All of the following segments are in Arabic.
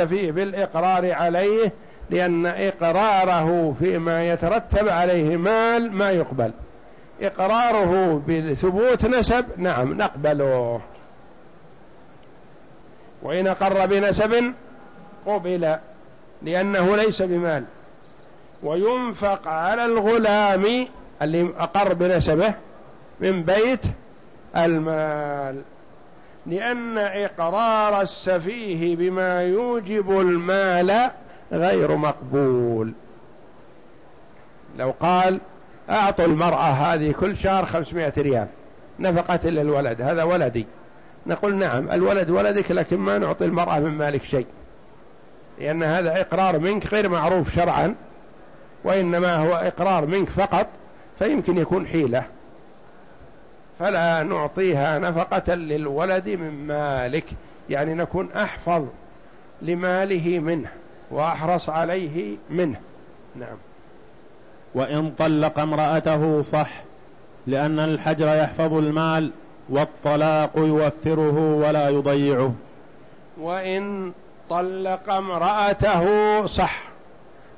السفيه بالإقرار عليه لأن إقراره فيما يترتب عليه مال ما يقبل. إقراره بثبوت نسب نعم نقبله. وإن أقر بنسب قبل لأنه ليس بمال. وينفق على الغلام اللي أقر بنسبه من بيت المال. لأن إقرار السفيه بما يوجب المال غير مقبول. لو قال أعطوا المرأة هذه كل شهر خمسمائة ريال نفقة للولد هذا ولدي. نقول نعم الولد ولدك لكن ما نعطي المرأة من مالك شيء. لأن هذا إقرار منك غير معروف شرعا وإنما هو إقرار منك فقط فيمكن يكون حيلة. فلا نعطيها نفقة للولد من مالك. يعني نكون أحفظ لماله منه وأحرص عليه منه. نعم. وإن طلق امرأته صح لأن الحجر يحفظ المال والطلاق يوفره ولا يضيعه. وإن طلق امرأته صح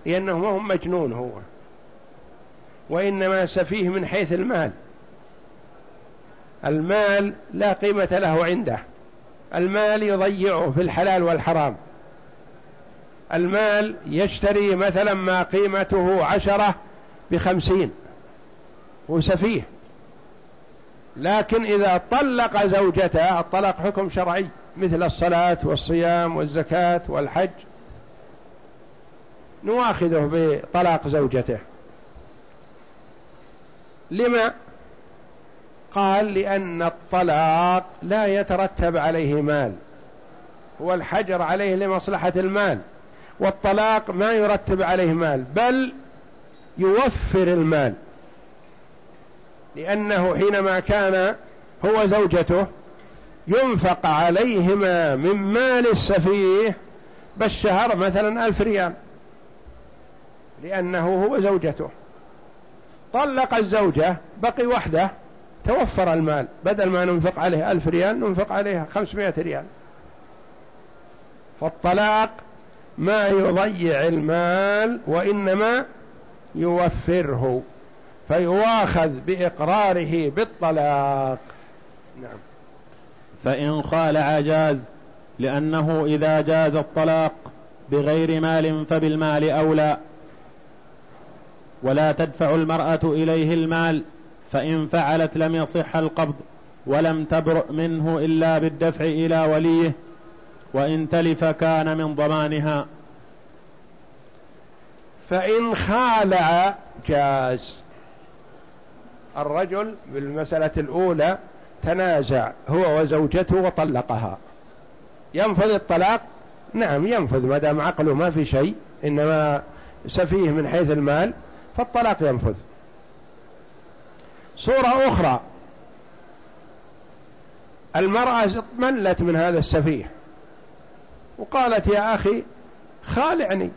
لأنه ما هو مجنون هو وإنما سفيه من حيث المال. المال لا قيمة له عنده. المال يضيعه في الحلال والحرام. المال يشتري مثلا ما قيمته عشرة بخمسين وسفيه. لكن إذا طلق زوجته الطلاق حكم شرعي مثل الصلاة والصيام والزكاة والحج نواخذه بطلاق زوجته. لما؟ قال لأن الطلاق لا يترتب عليه مال هو الحجر عليه لمصلحة المال والطلاق ما يرتب عليه مال بل يوفر المال لأنه حينما كان هو زوجته ينفق عليهما من مال السفيه بالشهر مثلا ألف ريال لأنه هو زوجته. طلق الزوجة بقي وحده توفر المال. بدل ما ننفق عليه ألف ريال ننفق عليها خمسمائة ريال. فالطلاق ما يضيع المال وإنما يوفره فيواخذ بإقراره بالطلاق. نعم. فإن خالع جاز لأنه إذا جاز الطلاق بغير مال فبالمال أولى. ولا تدفع المرأة إليه المال فإن فعلت لم يصح القبض ولم تبرئ منه إلا بالدفع إلى وليه وإن تلف كان من ضمانها. فإن خالع جاز. الرجل بالمسألة الأولى تنازع هو وزوجته وطلقها. ينفذ الطلاق؟ نعم ينفذ ما دام عقله ما في شيء إنما سفيه من حيث المال فالطلاق ينفذ. صورة أخرى. المرأة ملت من هذا السفيه. وقالت يا أخي خالعني.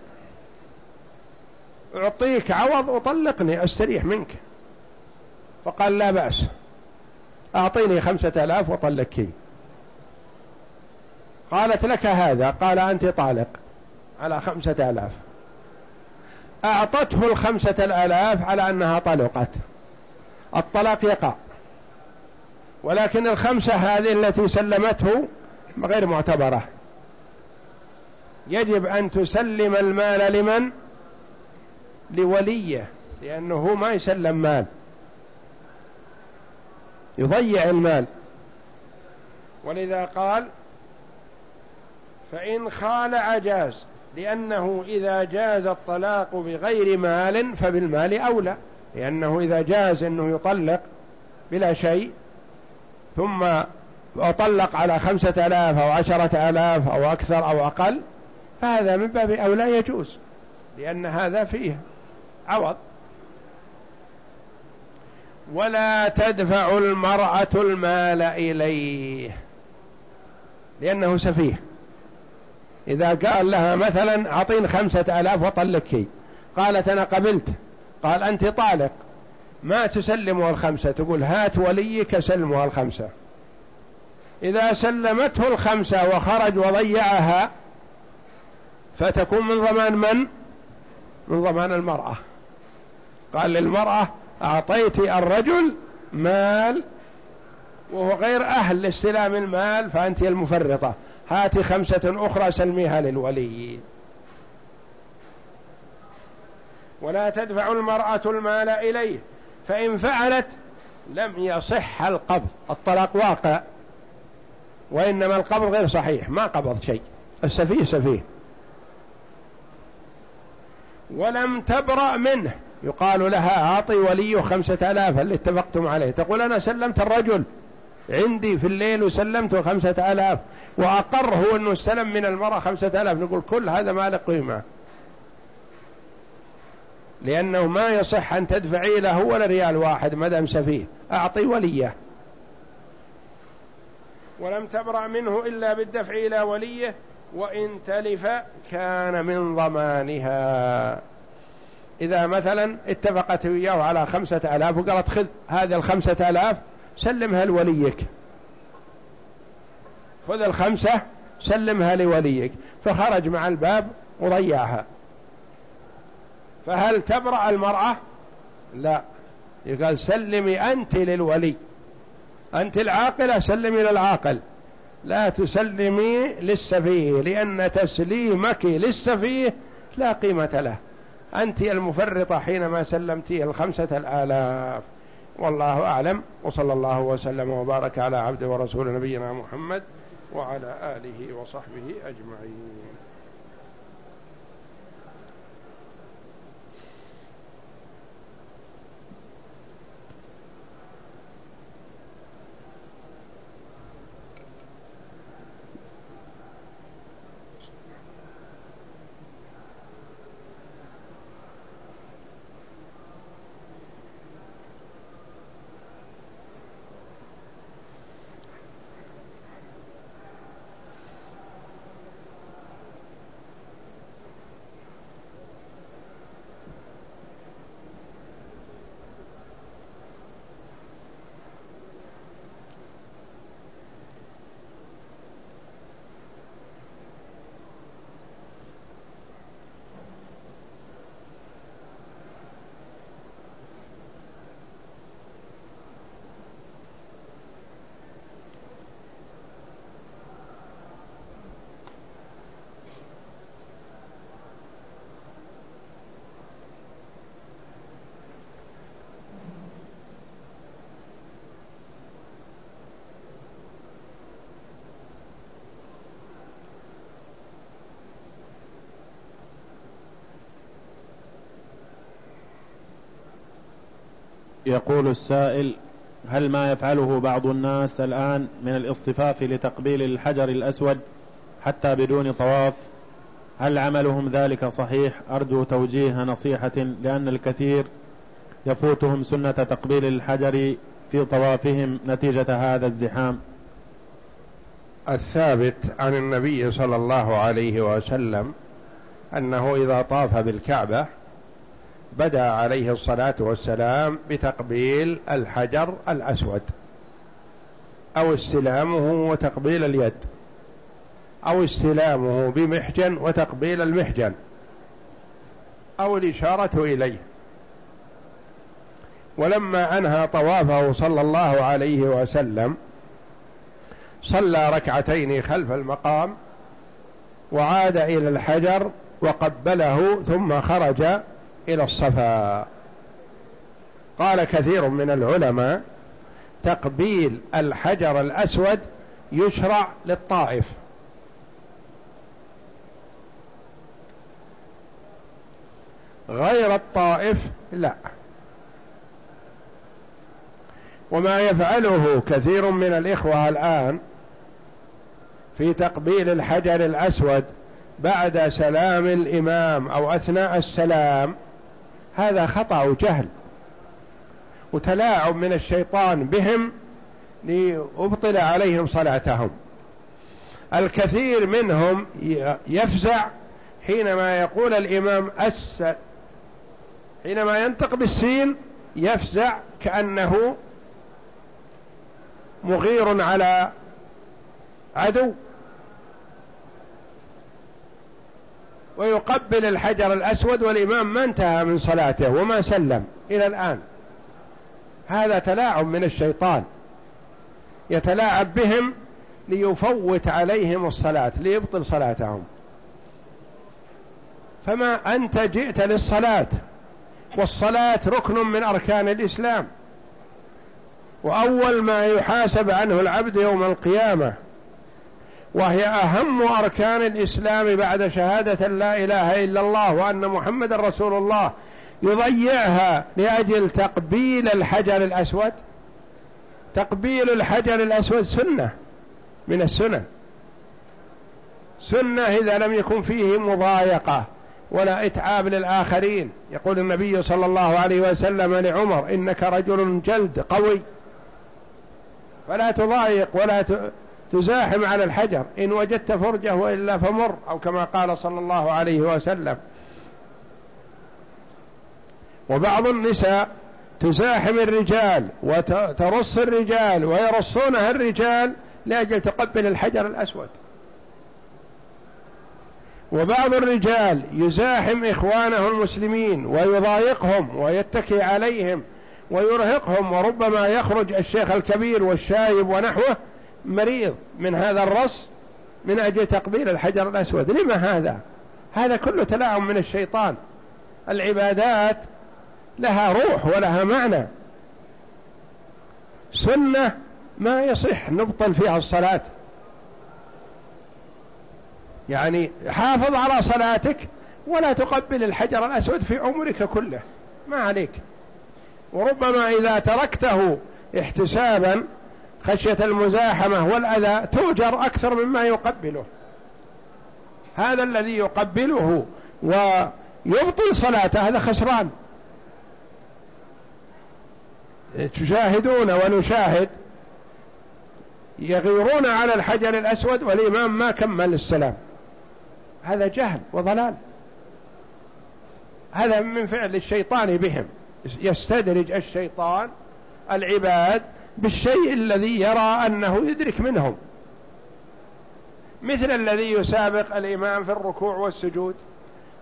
أعطيك عوض وطلقني أستريح منك. فقال لا بأس. أعطيني خمسة آلاف وطلقك قالت لك هذا؟ قال أنت طالق على خمسة آلاف. أعطته الخمسة الآلاف على أنها طلقت. الطلاق يقع. ولكن الخمسة هذه التي سلمته غير معتبرة. يجب أن تسلم المال لمن؟ لوليه لأنه ما يسلم مال. يضيع المال. ولذا قال فإن خالع جاز لأنه إذا جاز الطلاق بغير مال فبالمال أولى. لأنه إذا جاز أنه يطلق بلا شيء ثم أطلق على خمسة آلاف أو عشرة آلاف أو أكثر أو أقل فهذا من باب أولى يجوز لأن هذا فيه عوض. ولا تدفع المرأة المال إليه لأنه سفيه. إذا قال لها مثلا أعطين خمسة آلاف وطلقك قالت أنا قبلت. قال أنت طالق. ما تسلمه الخمسة؟ تقول هات وليك سلمها الخمسة. إذا سلمته الخمسة وخرج وضيعها فتكون من ضمان من؟ من ضمان المرأة. قال للمرأة أعطيت الرجل مال وهو غير أهل لاستلام المال فأنت المفرطة. هاتي خمسة أخرى سلميها للولي. ولا تدفع المرأة المال إليه فإن فعلت لم يصح القبض. الطلاق واقع وإنما القبض غير صحيح ما قبض شيء. السفيه سفيه. ولم تبرأ منه. يقال لها أعطي ولي خمسة آلاف اللي اتفقتم عليه؟ تقول أنا سلمت الرجل. عندي في الليل وسلمته خمسة آلاف وأقر هو أنه استلم من المرأة خمسة آلاف. نقول كل هذا ما قيمة. لأنه ما يصح أن تدفعي له ولا ريال واحد مدام سفيه. أعطي وليه. ولم تبرأ منه إلا بالدفع إلى وليه وإن تلف كان من ضمانها. إذا مثلا اتفقت وياه على خمسة آلاف وقالت خذ هذه الخمسة آلاف سلمها لوليك. خذ الخمسة سلمها لوليك. فخرج مع الباب وضيعها. فهل تبرأ المرأة؟ لا. يقال سلمي أنت للولي. أنت العاقلة سلمي للعاقل لا تسلمي للسفيه لأن تسليمك للسفيه لا قيمة له. أنت المفرطة حينما سلمتي الخمسة الآلاف. والله أعلم. وصلى الله وسلم وبارك على عبد ورسول نبينا محمد وعلى آله وصحبه أجمعين. يقول السائل هل ما يفعله بعض الناس الآن من الاصطفاف لتقبيل الحجر الأسود حتى بدون طواف؟ هل عملهم ذلك صحيح؟ أرجو توجيه نصيحة لأن الكثير يفوتهم سنة تقبيل الحجر في طوافهم نتيجة هذا الزحام. الثابت عن النبي صلى الله عليه وسلم أنه إذا طاف بالكعبة بدا عليه الصلاة والسلام بتقبيل الحجر الأسود أو استلامه وتقبيل اليد أو استلامه بمحجن وتقبيل المحجن أو الإشارة إليه. ولما أنهى طوافه صلى الله عليه وسلم صلى ركعتين خلف المقام وعاد إلى الحجر وقبله ثم خرج إلى الصفا. قال كثير من العلماء تقبيل الحجر الأسود يشرع للطائف. غير الطائف لا. وما يفعله كثير من الإخوة الآن في تقبيل الحجر الأسود بعد سلام الإمام أو أثناء السلام هذا خطأ وجهل وتلاعب من الشيطان بهم ليبطل عليهم صلاتهم. الكثير منهم يفزع حينما يقول الإمام أس حينما ينطق بالسين يفزع كأنه مغير على عدو. ويقبل الحجر الأسود والإمام ما انتهى من صلاته وما سلم إلى الآن. هذا تلاعب من الشيطان. يتلاعب بهم ليفوت عليهم الصلاة ليبطل صلاتهم. فما أنت جئت للصلاة؟ والصلاة ركن من أركان الإسلام. وأول ما يحاسب عنه العبد يوم القيامة وهي أهم أركان الإسلام بعد شهادة لا إله إلا الله وأن محمد رسول الله يضيعها لأجل تقبيل الحجر الأسود. تقبيل الحجر الأسود سنة من السنن. سنة إذا لم يكن فيه مضايقة ولا إتعاب للآخرين. يقول النبي صلى الله عليه وسلم لعمر إنك رجل جلد قوي. فلا تضايق ولا تزاحم على الحجر. إن وجدت فرجة وإلا فمر أو كما قال صلى الله عليه وسلم. وبعض النساء تزاحم الرجال وترص الرجال ويرصونها الرجال لأجل تقبل الحجر الأسود. وبعض الرجال يزاحم إخوانه المسلمين ويضايقهم ويتكي عليهم ويرهقهم وربما يخرج الشيخ الكبير والشايب ونحوه مريض من هذا الرص من أجل تقبيل الحجر الأسود. لما هذا؟ هذا كله تلاعب من الشيطان. العبادات لها روح ولها معنى. سنة ما يصح نبطل فيها الصلاة. يعني حافظ على صلاتك ولا تقبل الحجر الأسود في عمرك كله. ما عليك. وربما إذا تركته احتسابا خشية المزاحمة والأذى توجر أكثر مما يقبله. هذا الذي يقبله ويبطل صلاته هذا خسران. تشاهدون ونشاهد. يغيرون على الحجر الأسود والإمام ما كمل السلام. هذا جهل وضلال. هذا من فعل الشيطان بهم. يستدرج الشيطان العباد بالشيء الذي يرى أنه يدرك منهم. مثل الذي يسابق الإمام في الركوع والسجود.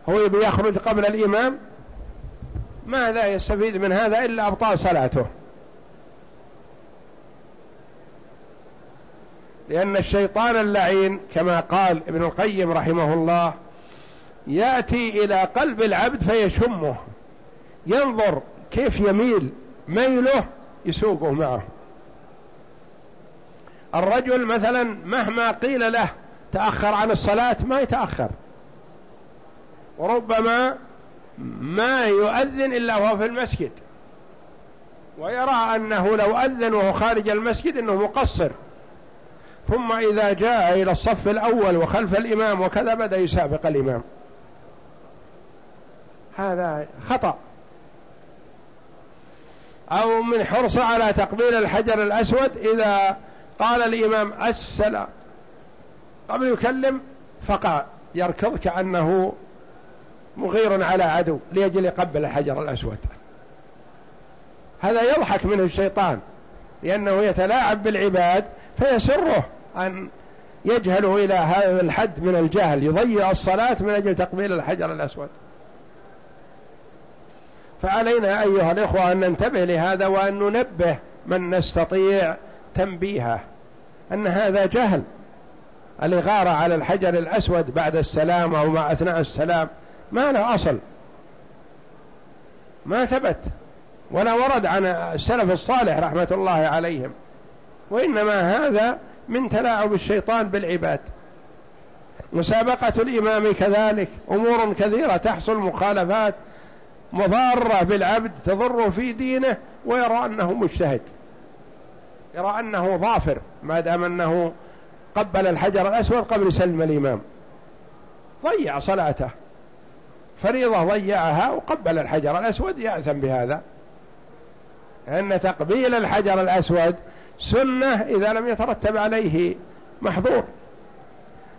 هو يبي يخرج قبل الإمام. ماذا يستفيد من هذا إلا أبطال صلاته؟ لأن الشيطان اللعين كما قال ابن القيم رحمه الله يأتي إلى قلب العبد فيشمه. ينظر كيف يميل ميله يسوقه معه. الرجل مثلا مهما قيل له تأخر عن الصلاة ما يتأخر. وربما ما يؤذن إلا وهو في المسجد. ويرى أنه لو أذن وهو خارج المسجد أنه مقصر. ثم إذا جاء إلى الصف الأول وخلف الإمام وكذا بدأ يسابق الإمام. هذا خطأ. أو من حرص على تقبيل الحجر الأسود إذا قال الإمام السلام. قبل يكلم فقع يركض كأنه مغير على عدو ليجل يقبل الحجر الأسود. هذا يضحك منه الشيطان لأنه يتلاعب بالعباد فيسره أن يجهلوا إلى هذا الحد من الجهل يضيع الصلاة من أجل تقبيل الحجر الأسود. فعلينا أيها الإخوة أن ننتبه لهذا وأن ننبه من نستطيع تنبيهه. أن هذا جهل. الإغارة على الحجر الأسود بعد السلام أو مع أثناء السلام ما له أصل. ما ثبت ولا ورد عن السلف الصالح رحمة الله عليهم. وإنما هذا من تلاعب الشيطان بالعباد. مسابقة الإمام كذلك أمور كثيرة تحصل مخالفات مضارة بالعبد تضر في دينه ويرى أنه مجتهد. يرى أنه ظافر ما دام أنه قبل الحجر الأسود قبل سلم الإمام. ضيع صلاته. فريضة ضيعها وقبل الحجر الأسود يأثم بهذا. لأن تقبيل الحجر الأسود سنة إذا لم يترتب عليه محظور.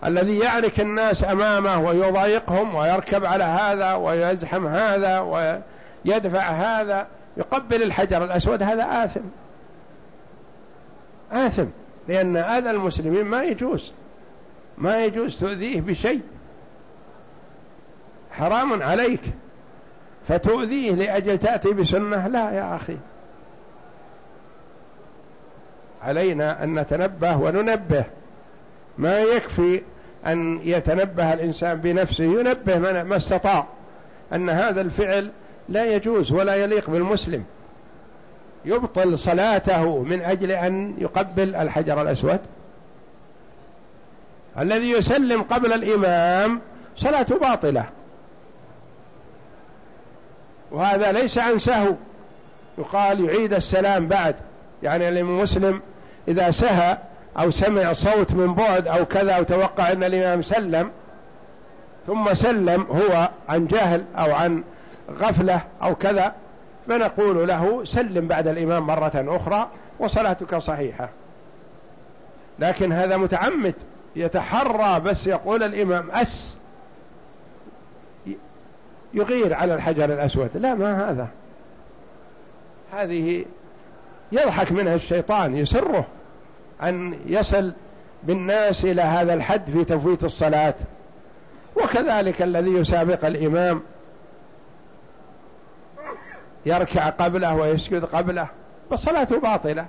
الذي يعرك الناس أمامه ويضايقهم ويركب على هذا ويزحم هذا ويدفع هذا يقبل الحجر الأسود هذا آثم. آثم لأن أذى المسلمين ما يجوز ما يجوز تؤذيه بشيء. حرام عليك فتؤذيه لأجل تأتي بسنة لا يا أخي. علينا أن نتنبه وننبه. ما يكفي أن يتنبه الإنسان بنفسه ينبه ما استطاع. أن هذا الفعل لا يجوز ولا يليق بالمسلم. يبطل صلاته من أجل أن يقبل الحجر الأسود؟ الذي يسلم قبل الإمام صلاته باطلة. وهذا ليس عن سهو يقال يعيد السلام بعد. يعني المسلم إذا سهى أو سمع صوت من بعد أو كذا أو توقع أن الإمام سلم ثم سلم هو عن جهل أو عن غفلة أو كذا فنقول له سلم بعد الإمام مرة أخرى وصلاتك صحيحة. لكن هذا متعمد يتحرى بس يقول الإمام أس يغير على الحجر الأسود. لا ما هذا. هذه يضحك منها الشيطان يسره أن يصل بالناس إلى هذا الحد في تفويت الصلاة. وكذلك الذي يسابق الإمام يركع قبله ويسجد قبله فصلاته باطلة.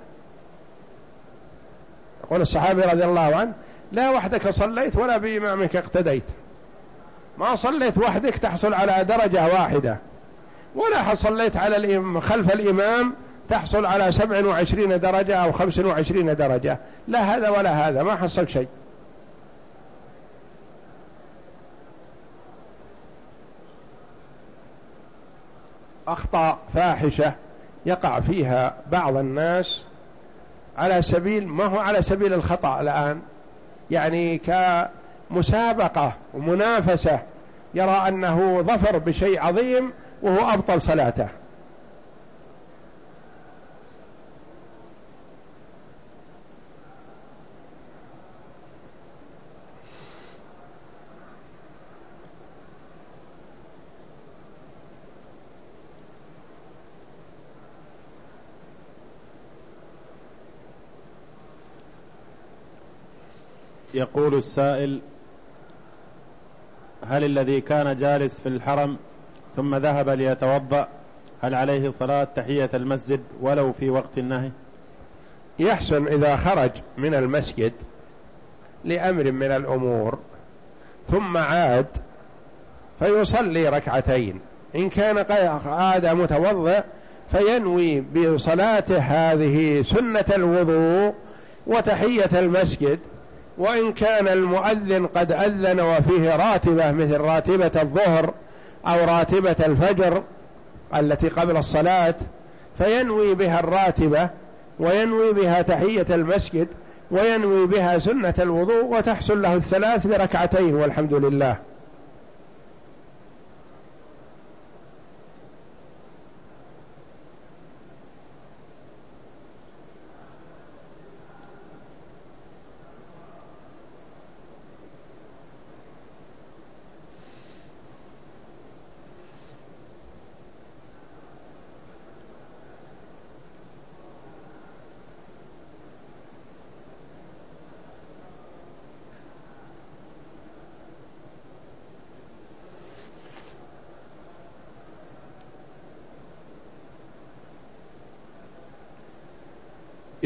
يقول الصحابي رضي الله عنه لا وحدك صليت ولا بإمامك اقتديت. ما صليت وحدك تحصل على درجة واحدة ولا صليت على الإمام خلف الإمام تحصل على سبع وعشرين درجة أو خمس وعشرين درجة. لا هذا ولا هذا ما حصل شيء. أخطاء فاحشة يقع فيها بعض الناس على سبيل ما هو على سبيل الخطأ الآن؟ يعني كمسابقة ومنافسة يرى أنه ظفر بشيء عظيم وهو أبطل صلاته. يقول السائل هل الذي كان جالس في الحرم ثم ذهب ليتوضأ هل عليه صلاة تحية المسجد ولو في وقت النهي؟ يحسن إذا خرج من المسجد لأمر من الأمور ثم عاد فيصلي ركعتين. إن كان عاد متوضئ فينوي بصلاته هذه سنة الوضوء وتحية المسجد. وإن كان المؤذن قد أذن وفيه راتبة مثل راتبة الظهر أو راتبة الفجر التي قبل الصلاة فينوي بها الراتبة وينوي بها تحية المسجد وينوي بها سنة الوضوء وتحصل له الثلاث بركعتين والحمد لله.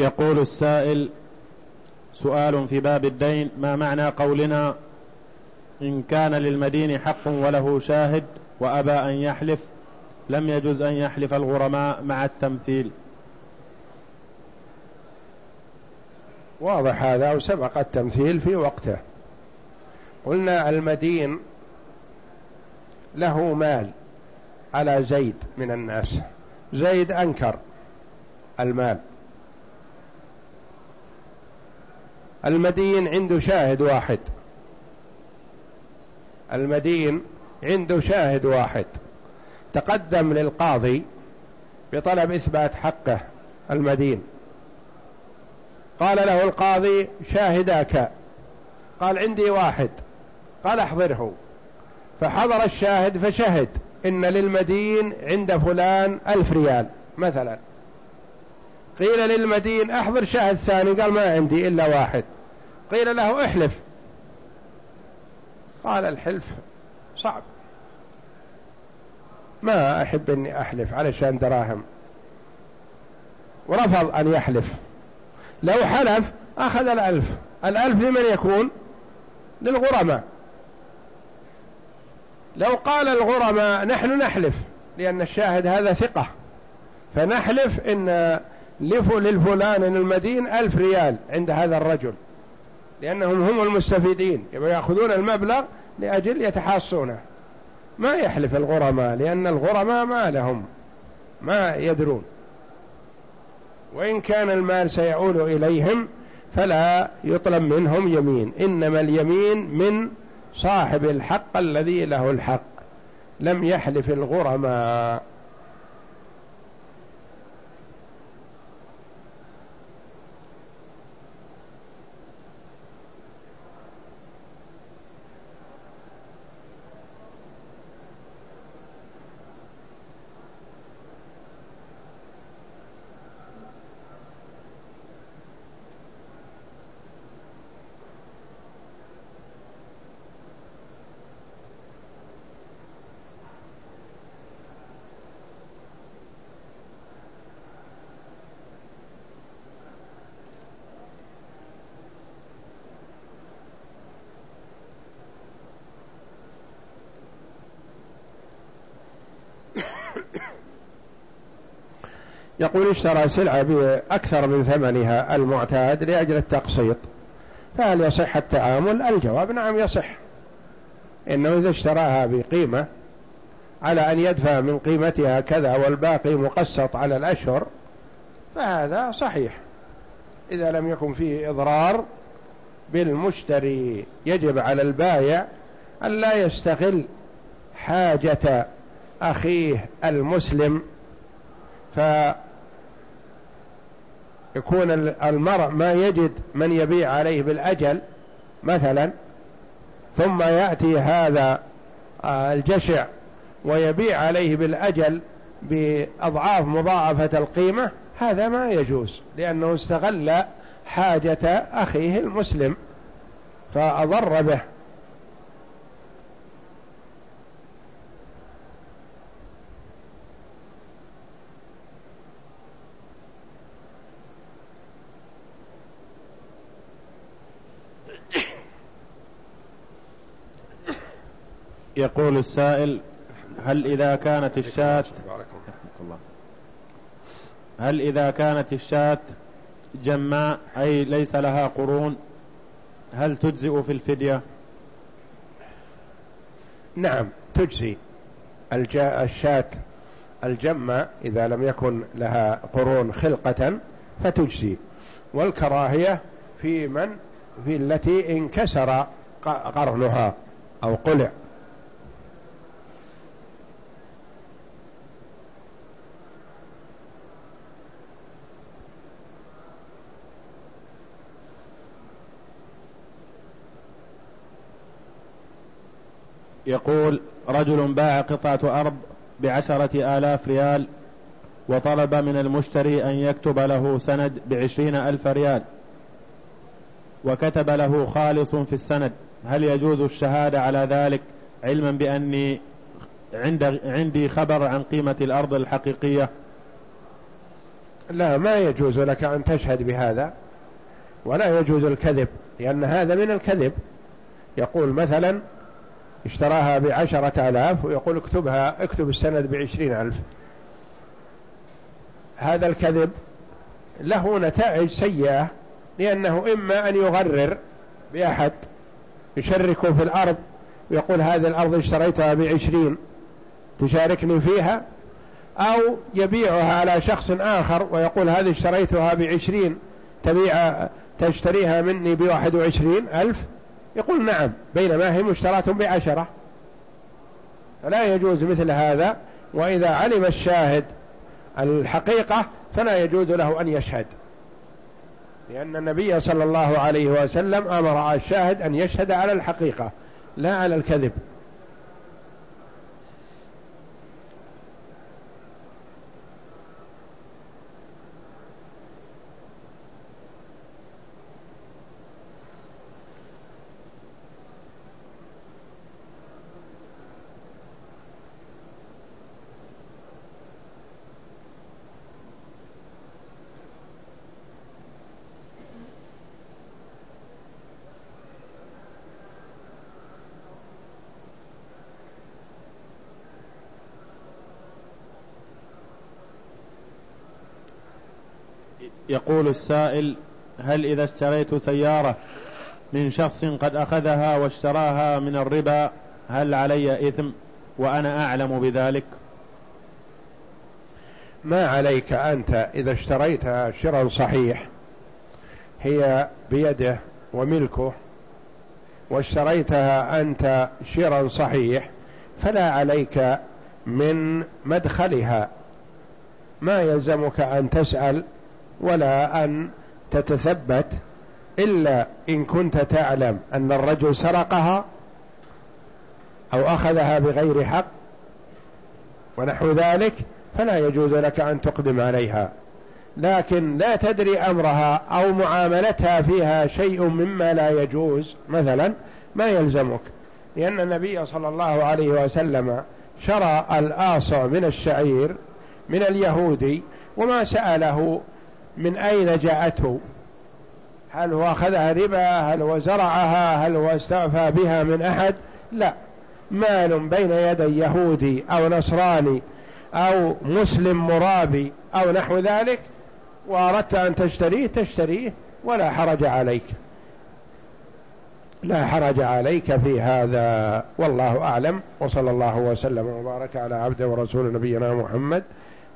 يقول السائل سؤال في باب الدين ما معنى قولنا إن كان للمدين حق وله شاهد وأبى أن يحلف؟ لم يجز أن يحلف الغرماء مع التمثيل. واضح هذا وسبق التمثيل في وقته. قلنا المدين له مال على زيد من الناس. زيد أنكر المال. المدين عنده شاهد واحد. المدين عنده شاهد واحد. تقدم للقاضي بطلب إثبات حقه المدين. قال له القاضي شاهداك. قال عندي واحد. قال أحضره. فحضر الشاهد فشهد إن للمدين عند فلان ألف ريال. مثلا. قيل للمدين أحضر شاهد ثاني قال ما عندي إلا واحد. قيل له احلف. قال الحلف صعب. ما أحب أني أحلف علشان دراهم. ورفض أن يحلف. لو حلف أخذ الألف. الألف لمن يكون؟ للغرماء. لو قال الغرماء نحن نحلف لأن الشاهد هذا ثقة. فنحلف إن للفلان المدين ألف ريال عند هذا الرجل. لأنهم هم المستفيدين. يأخذون المبلغ لأجل يتحاصونه. ما يحلف الغرماء لأن الغرماء ما لهم. ما يدرون. وإن كان المال سيعود إليهم فلا يطلب منهم يمين. إنما اليمين من صاحب الحق الذي له الحق. لم يحلف الغرماء. يقول اشترى سلعة بأكثر من ثمنها المعتاد لأجل التقسيط. فهل يصح التعامل؟ الجواب نعم يصح. إنه إذا اشتراها بقيمة على أن يدفع من قيمتها كذا والباقي مقسط على الأشهر فهذا صحيح. إذا لم يكن فيه إضرار بالمشتري يجب على البايع أن لا يستغل حاجة أخيه المسلم. ف يكون المرء ما يجد من يبيع عليه بالأجل مثلا ثم يأتي هذا آه، الجشع ويبيع عليه بالأجل بأضعاف مضاعفة القيمة هذا ما يجوز لأنه استغل حاجة أخيه المسلم فأضر به. يقول السائل هل إذا كانت الشاة هل إذا كانت الشاة جماء أي ليس لها قرون هل تجزئ في الفدية؟ نعم تجزي. الشاة الجمة إذا لم يكن لها قرون خلقة فتجزي. والكراهية في من؟ في التي انكسر قرنها أو قلع. يقول رجل باع قطعة أرض بعشرة آلاف ريال وطلب من المشتري أن يكتب له سند بعشرين ألف ريال وكتب له خالص في السند. هل يجوز الشهادة على ذلك علما بأني عند عندي خبر عن قيمة الأرض الحقيقية؟ لا ما يجوز لك أن تشهد بهذا ولا يجوز الكذب لأن هذا من الكذب. يقول مثلا اشتراها بعشرة آلاف ويقول اكتبها اكتب السند بعشرين ألف. هذا الكذب له نتائج سيئة لأنه إما أن يغرر بأحد يشركه في الأرض ويقول هذه الأرض اشتريتها بعشرين تشاركني فيها أو يبيعها على شخص آخر ويقول هذه اشتريتها بعشرين تبيع تشتريها مني بواحد وعشرين ألف. يقول نعم بينما هي مشتراة بعشرة. فلا يجوز مثل هذا وإذا علم الشاهد الحقيقة فلا يجوز له أن يشهد. لأن النبي صلى الله عليه وسلم أمر الشاهد أن يشهد على الحقيقة لا على الكذب. يقول السائل هل إذا اشتريت سيارة من شخص قد أخذها واشتراها من الربا هل علي إثم وأنا أعلم بذلك؟ ما عليك أنت إذا اشتريتها شرا صحيح؟ هي بيده وملكه واشتريتها أنت شرا صحيح فلا عليك من مدخلها. ما يلزمك أن تسأل ولا أن تتثبت إلا إن كنت تعلم أن الرجل سرقها أو أخذها بغير حق ونحو ذلك فلا يجوز لك أن تقدم عليها. لكن لا تدري أمرها أو معاملتها فيها شيء مما لا يجوز مثلا ما يلزمك. لأن النبي صلى الله عليه وسلم شرى الآصع من الشعير من اليهودي وما سأله من أين جاءته؟ هل هو أخذها ربا؟ هل هو زرعها؟ هل هو استعفى بها من أحد؟ لا. مال بين يدي يهودي أو نصراني أو مسلم مرابي أو نحو ذلك وأردت أن تشتريه تشتريه ولا حرج عليك. لا حرج عليك في هذا. والله أعلم. وصلى الله وسلم وبارك على عبده ورسول نبينا محمد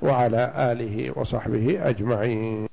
وعلى آله وصحبه أجمعين.